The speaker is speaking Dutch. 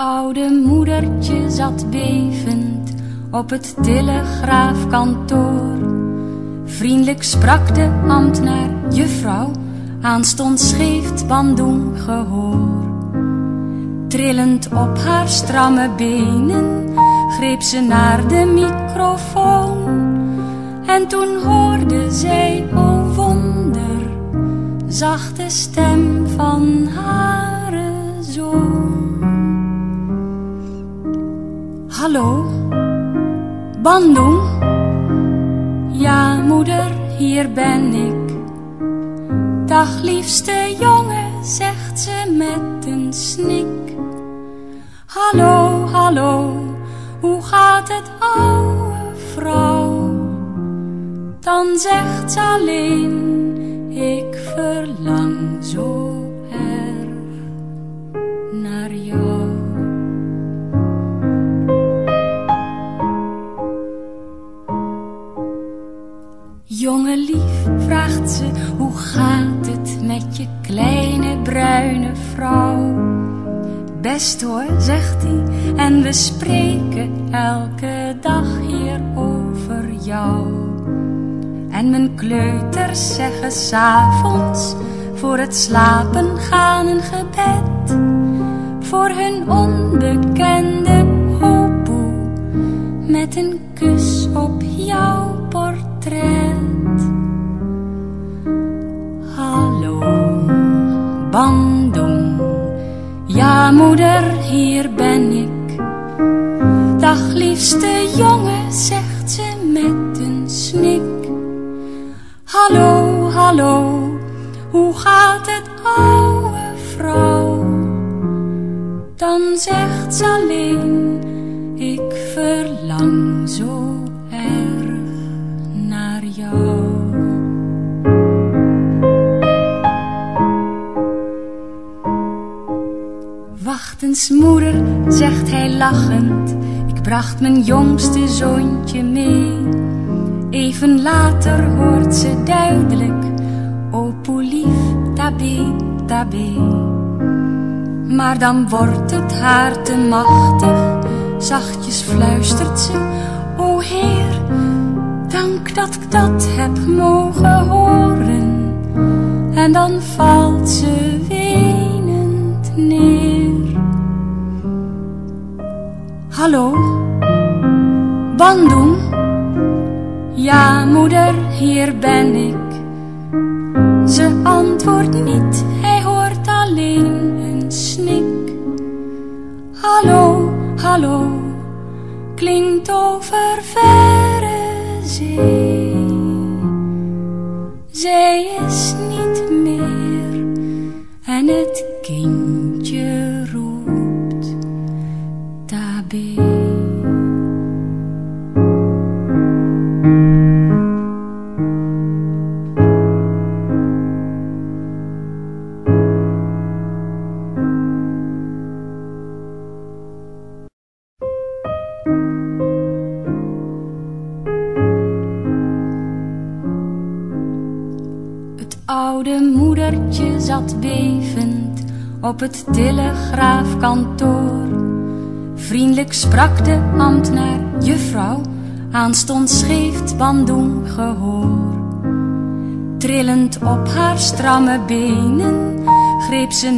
oude moedertje zat bevend op het telegraafkantoor. Vriendelijk sprak de ambtenaar, juffrouw, aanstonds geeft Bandung gehoor. Trillend op haar stramme benen greep ze naar de microfoon. En toen hoorde zij, oh wonder, zachte stem van haar zoon. Hallo, Bandung? Ja, moeder, hier ben ik. Dag, liefste jongen, zegt ze met een snik. Hallo, hallo, hoe gaat het, oude vrouw? Dan zegt ze alleen, ik verlang hoe gaat het met je kleine bruine vrouw? Best hoor, zegt hij, en we spreken elke dag hier over jou. En mijn kleuters zeggen s'avonds voor het slapen gaan een gebed. Voor hun onbekende Ja, moeder, hier ben ik. Dag, liefste jongen, zegt ze met een snik. Hallo, hallo, hoe gaat het, oude vrouw? Dan zegt ze alleen, ik verlang zo erg naar jou. Wacht eens, moeder, zegt hij lachend, ik bracht mijn jongste zoontje mee. Even later hoort ze duidelijk, o poelief, tabé, tabé. Maar dan wordt het haar te machtig, zachtjes fluistert ze, o Heer, dank dat ik dat heb mogen horen. En dan valt ze wenend neer. Hallo, Bandung? Ja, moeder, hier ben ik. Ze antwoordt niet, hij hoort alleen een snik. Hallo, hallo, klinkt over verre zee. Zij is niet meer en het kindje oude moedertje zat bevend op het telegraafkantoor. Vriendelijk sprak de ambtenaar, juffrouw, aanstonds geeft Bandung gehoor. Trillend op haar stramme benen greep ze